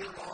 حِسَابًا يَسِيرًا